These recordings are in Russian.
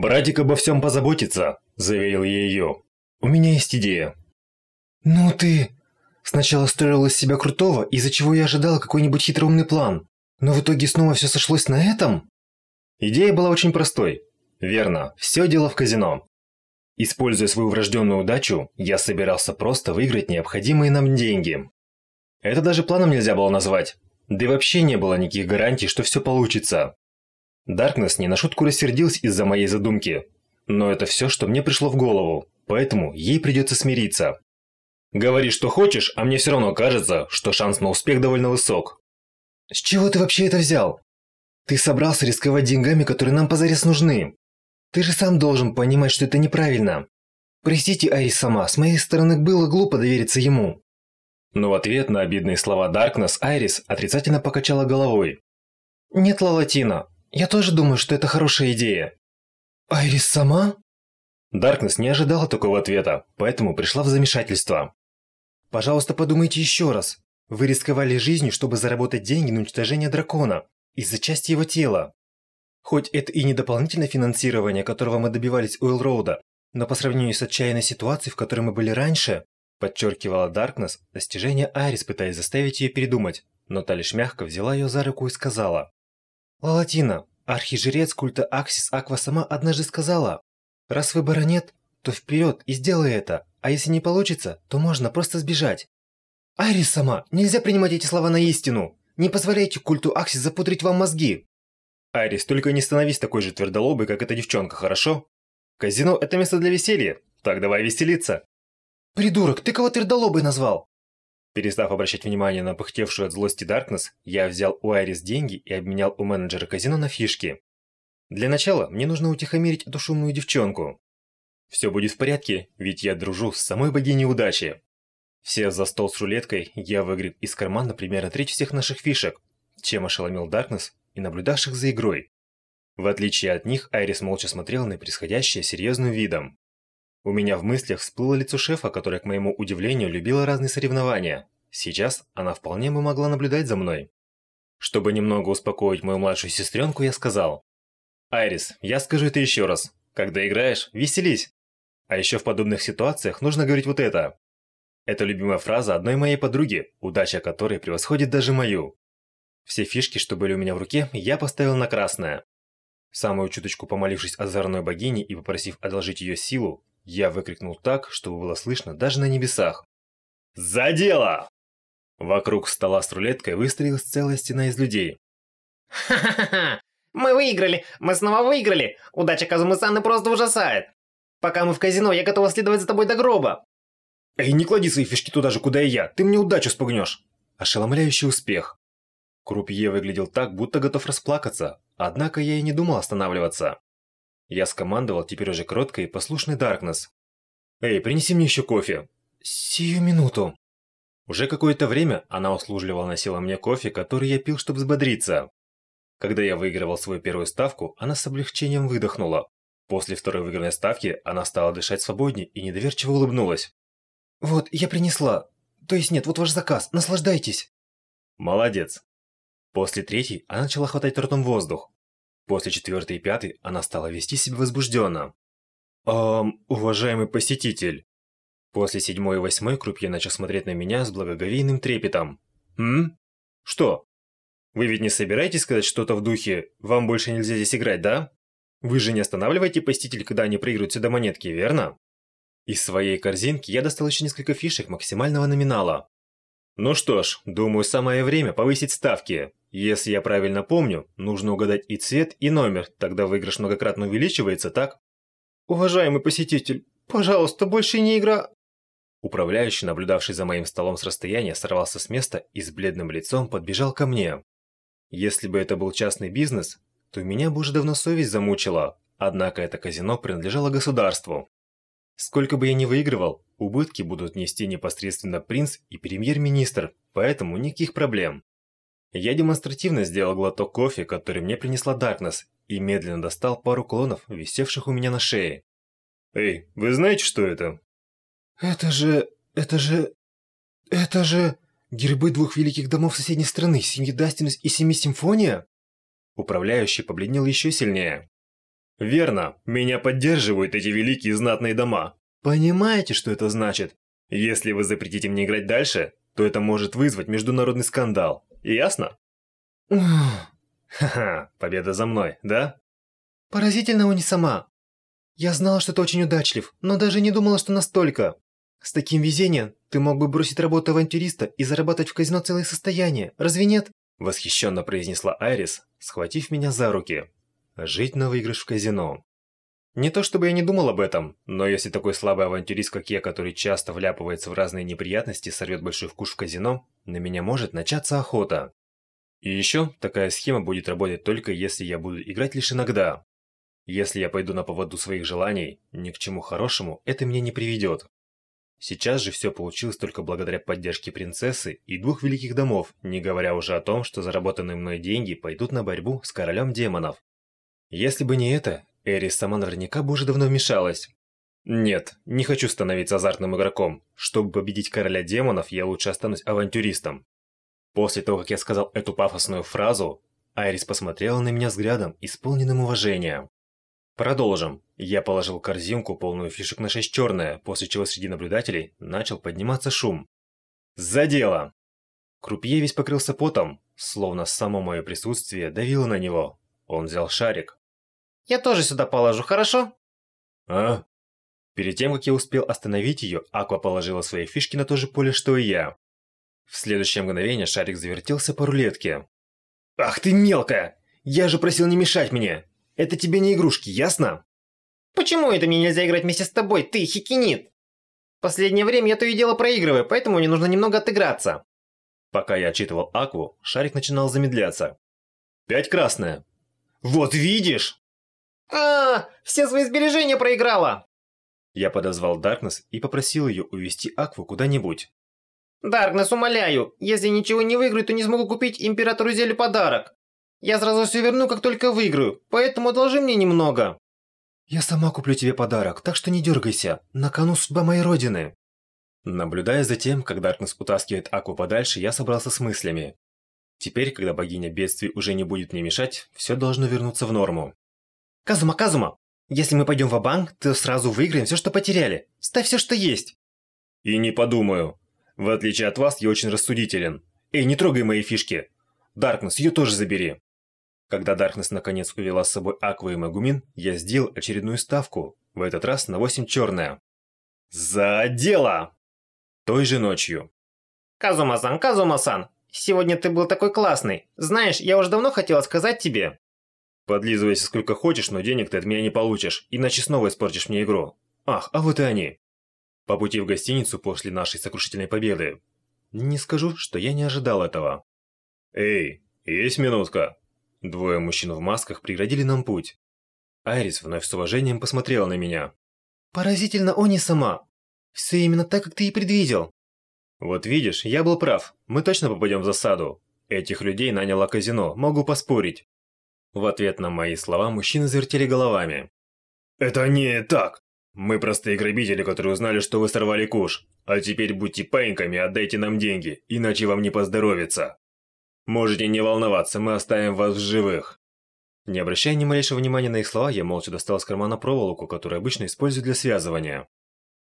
«Братик обо всем позаботится», – заверил я ее. «У меня есть идея». «Ну ты...» Сначала строил из себя крутого, из-за чего я ожидал какой-нибудь хитроумный план. Но в итоге снова все сошлось на этом? Идея была очень простой. Верно, все дело в казино. Используя свою врожденную удачу, я собирался просто выиграть необходимые нам деньги. Это даже планом нельзя было назвать. Да и вообще не было никаких гарантий, что все получится. Даркнесс не на шутку рассердилась из-за моей задумки. Но это все, что мне пришло в голову, поэтому ей придется смириться. Говори, что хочешь, а мне все равно кажется, что шанс на успех довольно высок. С чего ты вообще это взял? Ты собрался рисковать деньгами, которые нам позарез нужны. Ты же сам должен понимать, что это неправильно. Простите, Айрис сама, с моей стороны было глупо довериться ему. Но в ответ на обидные слова Даркнесс Айрис отрицательно покачала головой. Нет, Лалатина, я тоже думаю, что это хорошая идея. Айрис сама? Даркнесс не ожидала такого ответа, поэтому пришла в замешательство. Пожалуйста, подумайте еще раз. Вы рисковали жизнью, чтобы заработать деньги на уничтожение дракона из-за части его тела. Хоть это и не дополнительное финансирование, которого мы добивались у Элроуда, но по сравнению с отчаянной ситуацией, в которой мы были раньше, подчеркивала Даркнесс достижение Айрис, пытаясь заставить ее передумать, но та лишь мягко взяла ее за руку и сказала. «Лалатина, архижрец культа Аксис Аква сама однажды сказала, раз выбора нет, то вперед и сделай это, а если не получится, то можно просто сбежать». «Айрис сама, нельзя принимать эти слова на истину! Не позволяйте культу Аксис запудрить вам мозги!» Арис, только не становись такой же твердолобой, как эта девчонка, хорошо? Казино – это место для веселья. Так давай веселиться. Придурок, ты кого твердолобой назвал? Перестав обращать внимание на пыхтевшую от злости Даркнесс, я взял у Айрис деньги и обменял у менеджера казино на фишки. Для начала мне нужно утихомирить эту шумную девчонку. Все будет в порядке, ведь я дружу с самой богиней удачи. Сев за стол с рулеткой, я выгреб из кармана примерно треть всех наших фишек, чем ошеломил Даркнесс и наблюдавших за игрой. В отличие от них, Айрис молча смотрела на происходящее серьезным видом. У меня в мыслях всплыло лицо шефа, которая, к моему удивлению, любила разные соревнования. Сейчас она вполне бы могла наблюдать за мной. Чтобы немного успокоить мою младшую сестренку, я сказал. «Айрис, я скажу это еще раз. Когда играешь, веселись. А еще в подобных ситуациях нужно говорить вот это. Это любимая фраза одной моей подруги, удача которой превосходит даже мою. Все фишки, что были у меня в руке, я поставил на красное. Самую чуточку помолившись озорной богине и попросив одолжить ее силу, я выкрикнул так, чтобы было слышно даже на небесах. «За дело!» Вокруг стола с рулеткой выстроилась целая стена из людей. «Ха-ха-ха! Мы выиграли! Мы снова выиграли! Удача Казумы-саны просто ужасает! Пока мы в казино, я готова следовать за тобой до гроба!» «Эй, не клади свои фишки туда же, куда и я! Ты мне удачу спугнешь!» Ошеломляющий успех. Крупье выглядел так, будто готов расплакаться, однако я и не думал останавливаться. Я скомандовал теперь уже кроткой и послушный Даркнесс. «Эй, принеси мне еще кофе!» «Сию минуту!» Уже какое-то время она услужливо носила мне кофе, который я пил, чтобы взбодриться. Когда я выигрывал свою первую ставку, она с облегчением выдохнула. После второй выигранной ставки она стала дышать свободнее и недоверчиво улыбнулась. «Вот, я принесла. То есть нет, вот ваш заказ. Наслаждайтесь!» «Молодец!» После третьей она начала хватать ртом воздух. После четвертой и пятой она стала вести себя возбужденно. «Эм, уважаемый посетитель». После седьмой и восьмой крупье начал смотреть на меня с благоговейным трепетом. «М? Что? Вы ведь не собираетесь сказать что-то в духе «Вам больше нельзя здесь играть, да?» Вы же не останавливаете посетителей, когда они проигрывают сюда монетки, верно? Из своей корзинки я достал еще несколько фишек максимального номинала. Ну что ж, думаю, самое время повысить ставки. Если я правильно помню, нужно угадать и цвет, и номер, тогда выигрыш многократно увеличивается, так? Уважаемый посетитель, пожалуйста, больше не игра... Управляющий, наблюдавший за моим столом с расстояния, сорвался с места и с бледным лицом подбежал ко мне. Если бы это был частный бизнес, то меня бы уже давно совесть замучила, однако это казино принадлежало государству. Сколько бы я ни выигрывал, убытки будут нести непосредственно принц и премьер-министр, поэтому никаких проблем. Я демонстративно сделал глоток кофе, который мне принесла Даркнесс, и медленно достал пару клонов, висевших у меня на шее. «Эй, вы знаете, что это?» «Это же... это же... это же... гербы двух великих домов соседней страны, семьи Дастинус и семьи Симфония?» Управляющий побледнел еще сильнее. Верно, меня поддерживают эти великие знатные дома. Понимаете, что это значит? Если вы запретите мне играть дальше, то это может вызвать международный скандал. Ясно? Ха-ха, победа за мной, да? Поразительно, не сама. Я знала, что ты очень удачлив, но даже не думала, что настолько. С таким везением ты мог бы бросить работу авантюриста и зарабатывать в казино целое состояние, разве нет? Восхищенно произнесла Айрис, схватив меня за руки. Жить на выигрыш в казино. Не то чтобы я не думал об этом, но если такой слабый авантюрист, как я, который часто вляпывается в разные неприятности, сорвет большой вкус в казино, на меня может начаться охота. И еще, такая схема будет работать только если я буду играть лишь иногда. Если я пойду на поводу своих желаний, ни к чему хорошему это меня не приведет. Сейчас же все получилось только благодаря поддержке принцессы и двух великих домов, не говоря уже о том, что заработанные мной деньги пойдут на борьбу с королем демонов. Если бы не это, Эрис сама наверняка бы уже давно вмешалась. Нет, не хочу становиться азартным игроком. Чтобы победить короля демонов, я лучше останусь авантюристом. После того, как я сказал эту пафосную фразу, Айрис посмотрела на меня взглядом, исполненным уважения. Продолжим. Я положил корзинку, полную фишек на шесть черное, после чего среди наблюдателей начал подниматься шум. За дело! Крупье весь покрылся потом, словно само мое присутствие давило на него. Он взял шарик. Я тоже сюда положу, хорошо? А? Перед тем, как я успел остановить ее, Аква положила свои фишки на то же поле, что и я. В следующее мгновение шарик завертелся по рулетке. «Ах ты мелкая! Я же просил не мешать мне! Это тебе не игрушки, ясно?» «Почему это мне нельзя играть вместе с тобой, ты хикинит?» «Последнее время я то и дело проигрываю, поэтому мне нужно немного отыграться». Пока я отчитывал Акву, шарик начинал замедляться. «Пять красная». «Вот видишь!» А, все свои сбережения проиграла!» Я подозвал Даркнесс и попросил ее увести Акву куда-нибудь. «Даркнесс, умоляю, если ничего не выиграю, то не смогу купить Императору Зелю подарок. Я сразу все верну, как только выиграю, поэтому одолжи мне немного». «Я сама куплю тебе подарок, так что не дергайся. На кону судьба моей родины». Наблюдая за тем, как Даркнесс утаскивает Акву подальше, я собрался с мыслями. Теперь, когда богиня бедствий уже не будет мне мешать, все должно вернуться в норму. Казума, Казума, если мы пойдем в банк то сразу выиграем все, что потеряли. Ставь все, что есть. И не подумаю. В отличие от вас, я очень рассудителен. Эй, не трогай мои фишки. Даркнесс, ее тоже забери. Когда Даркнесс наконец увела с собой Аква и Магумин, я сделал очередную ставку, в этот раз на 8 черная. За дело! Той же ночью. Казума-сан, Казума-сан, сегодня ты был такой классный. Знаешь, я уже давно хотела сказать тебе. Подлизывайся сколько хочешь, но денег ты от меня не получишь, иначе снова испортишь мне игру. Ах, а вот и они. По пути в гостиницу после нашей сокрушительной победы. Не скажу, что я не ожидал этого. Эй, есть минутка. Двое мужчин в масках преградили нам путь. Айрис вновь с уважением посмотрела на меня. Поразительно, Они сама. Все именно так, как ты и предвидел. Вот видишь, я был прав. Мы точно попадем в засаду. Этих людей наняло казино, могу поспорить. В ответ на мои слова мужчины завертели головами. «Это не так! Мы простые грабители, которые узнали, что вы сорвали куш. А теперь будьте паиньками и отдайте нам деньги, иначе вам не поздоровится. Можете не волноваться, мы оставим вас в живых». Не обращая ни малейшего внимания на их слова, я молча достал из кармана проволоку, которую обычно использую для связывания.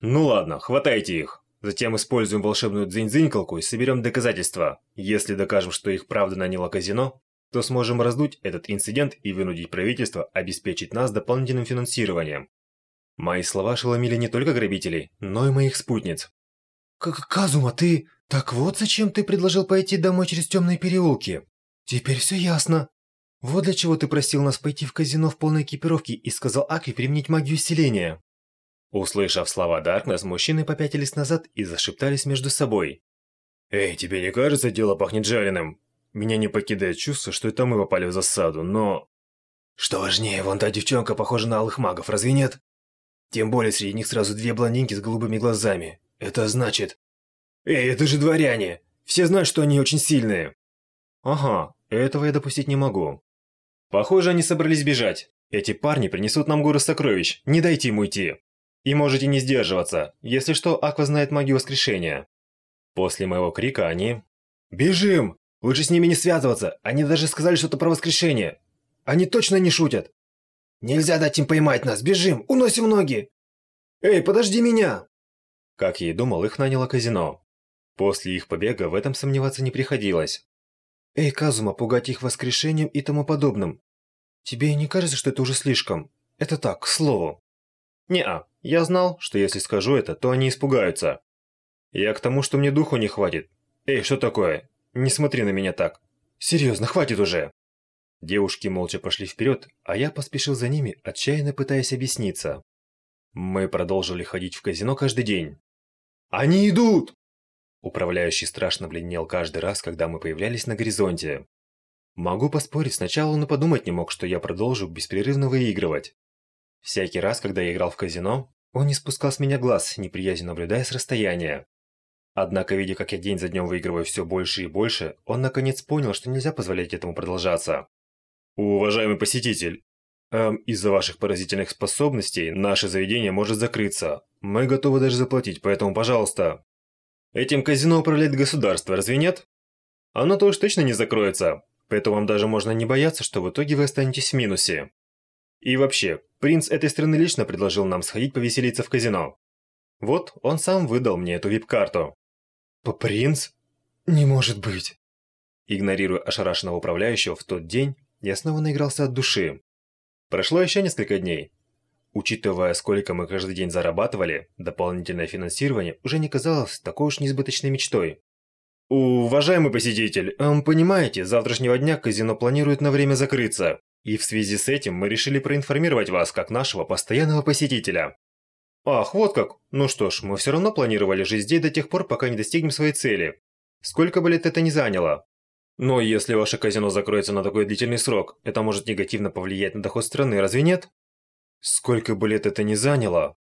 «Ну ладно, хватайте их. Затем используем волшебную дзынь-дзынькалку и соберем доказательства. Если докажем, что их правда наняло казино, то сможем раздуть этот инцидент и вынудить правительство обеспечить нас дополнительным финансированием. Мои слова ошеломили не только грабителей, но и моих спутниц. К Казума, ты... Так вот зачем ты предложил пойти домой через темные переулки? Теперь все ясно. Вот для чего ты просил нас пойти в казино в полной экипировке и сказал Аки применить магию исцеления. Услышав слова Даркнесс, мужчины попятились назад и зашептались между собой. «Эй, тебе не кажется, дело пахнет жареным? Меня не покидает чувство, что это мы попали в засаду, но... Что важнее, вон та девчонка похожа на алых магов, разве нет? Тем более среди них сразу две блондинки с голубыми глазами. Это значит... Эй, это же дворяне! Все знают, что они очень сильные. Ага, этого я допустить не могу. Похоже, они собрались бежать. Эти парни принесут нам горы сокровищ, не дайте им уйти. И можете не сдерживаться, если что, Аква знает магию воскрешения. После моего крика они... «Бежим! Лучше с ними не связываться. Они даже сказали что-то про воскрешение. Они точно не шутят. Нельзя дать им поймать нас! Бежим! Уносим ноги! Эй, подожди меня!» Как я и думал, их наняло казино. После их побега в этом сомневаться не приходилось. «Эй, Казума, пугать их воскрешением и тому подобным. Тебе не кажется, что это уже слишком? Это так, к слову». «Не-а, я знал, что если скажу это, то они испугаются. Я к тому, что мне духу не хватит. Эй, что такое? Не смотри на меня так. Серьезно, хватит уже!» Девушки молча пошли вперед, а я поспешил за ними, отчаянно пытаясь объясниться. Мы продолжили ходить в казино каждый день. «Они идут!» Управляющий страшно бледнел каждый раз, когда мы появлялись на горизонте. Могу поспорить, сначала он и подумать не мог, что я продолжу беспрерывно выигрывать. Всякий раз, когда я играл в казино, он не спускал с меня глаз, неприязненно наблюдая с расстояния. Однако, видя, как я день за днем выигрываю все больше и больше, он наконец понял, что нельзя позволять этому продолжаться. «Уважаемый посетитель, эм, из-за ваших поразительных способностей наше заведение может закрыться. Мы готовы даже заплатить, поэтому, пожалуйста, Этим казино управляет государство, разве нет? Оно-то уж точно не закроется, поэтому вам даже можно не бояться, что в итоге вы останетесь в минусе. И вообще, принц этой страны лично предложил нам сходить повеселиться в казино. Вот, он сам выдал мне эту вип-карту. «Принц? Не может быть!» Игнорируя ошарашенного управляющего в тот день, я снова наигрался от души. Прошло еще несколько дней, Учитывая, сколько мы каждый день зарабатывали, дополнительное финансирование уже не казалось такой уж несбыточной мечтой. Уважаемый посетитель, эм, понимаете, завтрашнего дня казино планирует на время закрыться. И в связи с этим мы решили проинформировать вас как нашего постоянного посетителя. Ах, вот как. Ну что ж, мы все равно планировали жить здесь до тех пор, пока не достигнем своей цели. Сколько бы лет это ни заняло. Но если ваше казино закроется на такой длительный срок, это может негативно повлиять на доход страны, разве нет? Сколько бы лет это ни заняло,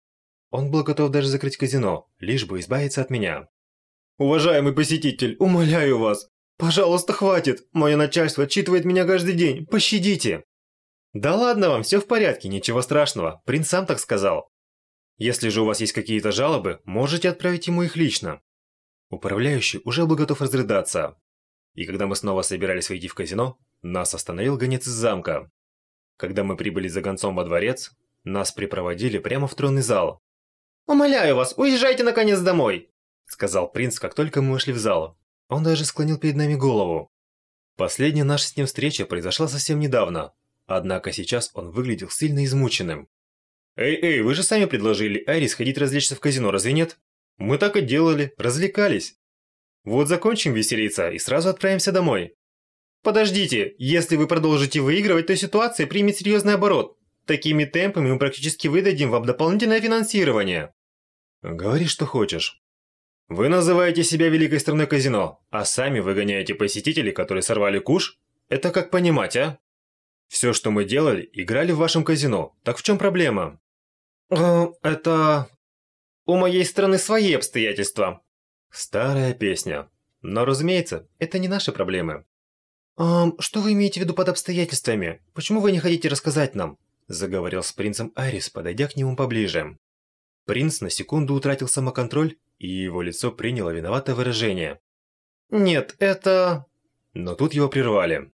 он был готов даже закрыть казино, лишь бы избавиться от меня. «Уважаемый посетитель, умоляю вас, пожалуйста, хватит, мое начальство отчитывает меня каждый день, пощадите!» «Да ладно вам, все в порядке, ничего страшного, принц сам так сказал. Если же у вас есть какие-то жалобы, можете отправить ему их лично». Управляющий уже был готов разрыдаться. И когда мы снова собирались войти в казино, нас остановил гонец из замка. Когда мы прибыли за гонцом во дворец, нас припроводили прямо в тронный зал. «Умоляю вас, уезжайте наконец домой!» Сказал принц, как только мы вошли в зал. Он даже склонил перед нами голову. Последняя наша с ним встреча произошла совсем недавно. Однако сейчас он выглядел сильно измученным. «Эй-эй, вы же сами предложили Айрис ходить развлечься в казино, разве нет? Мы так и делали, развлекались. Вот закончим веселиться и сразу отправимся домой». «Подождите, если вы продолжите выигрывать, то ситуация примет серьезный оборот. Такими темпами мы практически выдадим вам дополнительное финансирование. Говори, что хочешь. Вы называете себя великой страной казино, а сами выгоняете посетителей, которые сорвали куш? Это как понимать, а? Все, что мы делали, играли в вашем казино. Так в чем проблема? Э, это... У моей страны свои обстоятельства. Старая песня. Но, разумеется, это не наши проблемы. «Эм, что вы имеете в виду под обстоятельствами? Почему вы не хотите рассказать нам? Заговорил с принцем Арис, подойдя к нему поближе. Принц на секунду утратил самоконтроль, и его лицо приняло виноватое выражение. «Нет, это...» Но тут его прервали.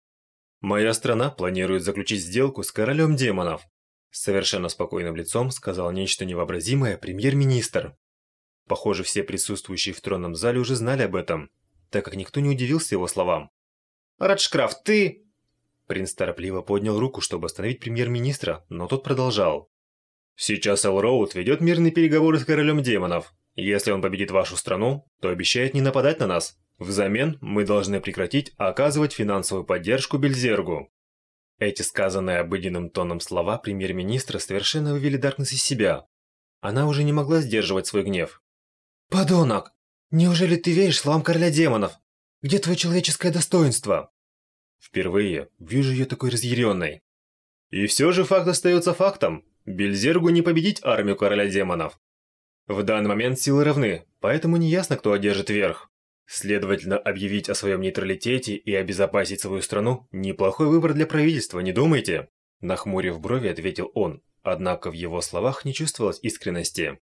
«Моя страна планирует заключить сделку с королем демонов», совершенно спокойным лицом сказал нечто невообразимое премьер-министр. Похоже, все присутствующие в тронном зале уже знали об этом, так как никто не удивился его словам. «Раджкрафт, ты...» Принц торопливо поднял руку, чтобы остановить премьер-министра, но тот продолжал. «Сейчас Элроуд ведет мирные переговоры с королем демонов. Если он победит вашу страну, то обещает не нападать на нас. Взамен мы должны прекратить оказывать финансовую поддержку Бельзергу». Эти сказанные обыденным тоном слова премьер-министра совершенно вывели Даркнесс из себя. Она уже не могла сдерживать свой гнев. «Подонок! Неужели ты веришь словам короля демонов? Где твое человеческое достоинство?» Впервые вижу ее такой разъяренной. И все же факт остается фактом. Бельзергу не победить армию короля демонов. В данный момент силы равны, поэтому неясно, кто одержит верх. Следовательно, объявить о своем нейтралитете и обезопасить свою страну – неплохой выбор для правительства, не думайте? Нахмурив брови, ответил он, однако в его словах не чувствовалось искренности.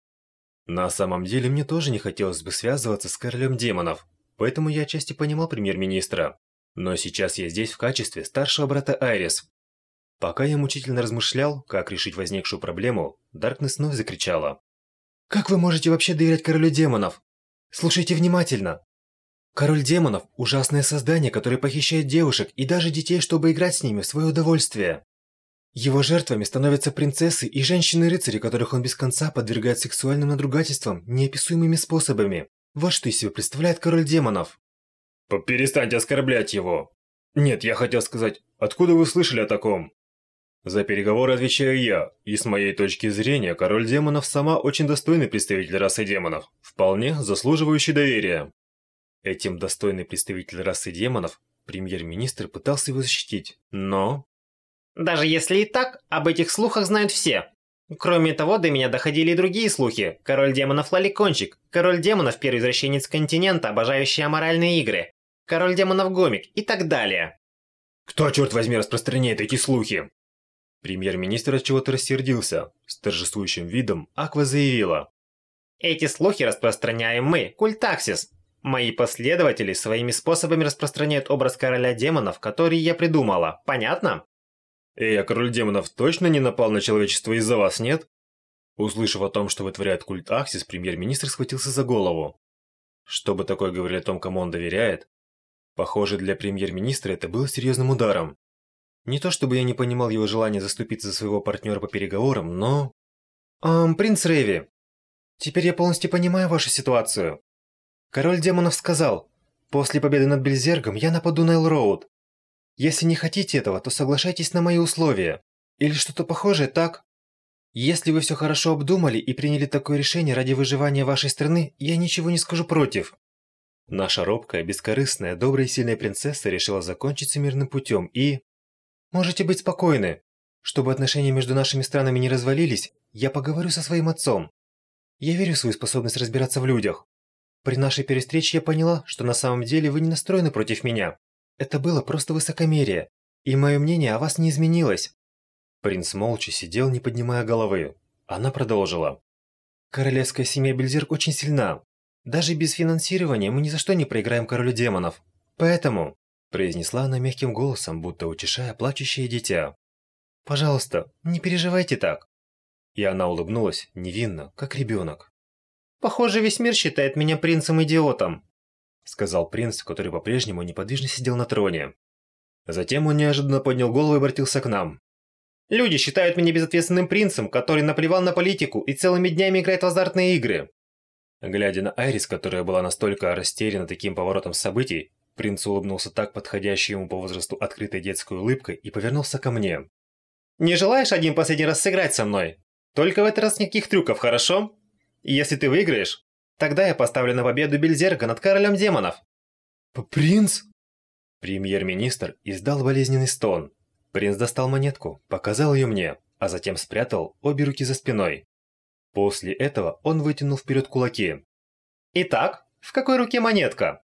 На самом деле, мне тоже не хотелось бы связываться с королем демонов, поэтому я отчасти понимал премьер-министра. Но сейчас я здесь в качестве старшего брата Айрис. Пока я мучительно размышлял, как решить возникшую проблему, Даркнесс вновь закричала. «Как вы можете вообще доверять королю демонов? Слушайте внимательно. Король демонов – ужасное создание, которое похищает девушек и даже детей, чтобы играть с ними в свое удовольствие. Его жертвами становятся принцессы и женщины-рыцари, которых он без конца подвергает сексуальным надругательствам неописуемыми способами. Вот что из себя представляет король демонов. Перестаньте оскорблять его. Нет, я хотел сказать, откуда вы слышали о таком? За переговоры отвечаю я, и с моей точки зрения, король демонов сама очень достойный представитель расы демонов, вполне заслуживающий доверия. Этим достойный представитель расы демонов, премьер-министр пытался его защитить, но... Даже если и так, об этих слухах знают все. Кроме того, до меня доходили и другие слухи. Король демонов Лаликончик, король демонов первый извращенец континента, обожающий аморальные игры, король демонов Гомик и так далее. Кто, черт возьми, распространяет эти слухи? Премьер-министр от чего-то рассердился. С торжествующим видом Аква заявила. Эти слухи распространяем мы, Культаксис. Мои последователи своими способами распространяют образ короля демонов, который я придумала. Понятно? Эй, а король демонов точно не напал на человечество из-за вас, нет? Услышав о том, что вытворяет культ Аксис, премьер-министр схватился за голову. Чтобы такое говорили о том, кому он доверяет? Похоже, для премьер-министра это было серьезным ударом. Не то чтобы я не понимал его желания заступиться за своего партнера по переговорам, но... Эм, принц Рэви, теперь я полностью понимаю вашу ситуацию. Король демонов сказал, после победы над Бельзергом я нападу на Элроуд. Если не хотите этого, то соглашайтесь на мои условия. Или что-то похожее, так? Если вы все хорошо обдумали и приняли такое решение ради выживания вашей страны, я ничего не скажу против. Наша робкая, бескорыстная, добрая и сильная принцесса решила закончить мирным путем и... Можете быть спокойны. Чтобы отношения между нашими странами не развалились, я поговорю со своим отцом. Я верю в свою способность разбираться в людях. При нашей перестрече я поняла, что на самом деле вы не настроены против меня. Это было просто высокомерие, и мое мнение о вас не изменилось. Принц молча сидел, не поднимая головы. Она продолжила. Королевская семья Бельзерк очень сильна. Даже без финансирования мы ни за что не проиграем королю демонов. Поэтому, произнесла она мягким голосом, будто утешая плачущее дитя. Пожалуйста, не переживайте так. И она улыбнулась, невинно, как ребенок. Похоже, весь мир считает меня принцем-идиотом, сказал принц, который по-прежнему неподвижно сидел на троне. Затем он неожиданно поднял голову и обратился к нам. Люди считают меня безответственным принцем, который наплевал на политику и целыми днями играет в азартные игры. Глядя на Айрис, которая была настолько растеряна таким поворотом событий, принц улыбнулся так подходящей ему по возрасту открытой детской улыбкой и повернулся ко мне. «Не желаешь один последний раз сыграть со мной? Только в этот раз никаких трюков, хорошо? И если ты выиграешь, тогда я поставлю на победу Бельзерга над королем демонов». «Принц?» Премьер-министр издал болезненный стон. Принц достал монетку, показал ее мне, а затем спрятал обе руки за спиной. После этого он вытянул вперед кулаки. «Итак, в какой руке монетка?»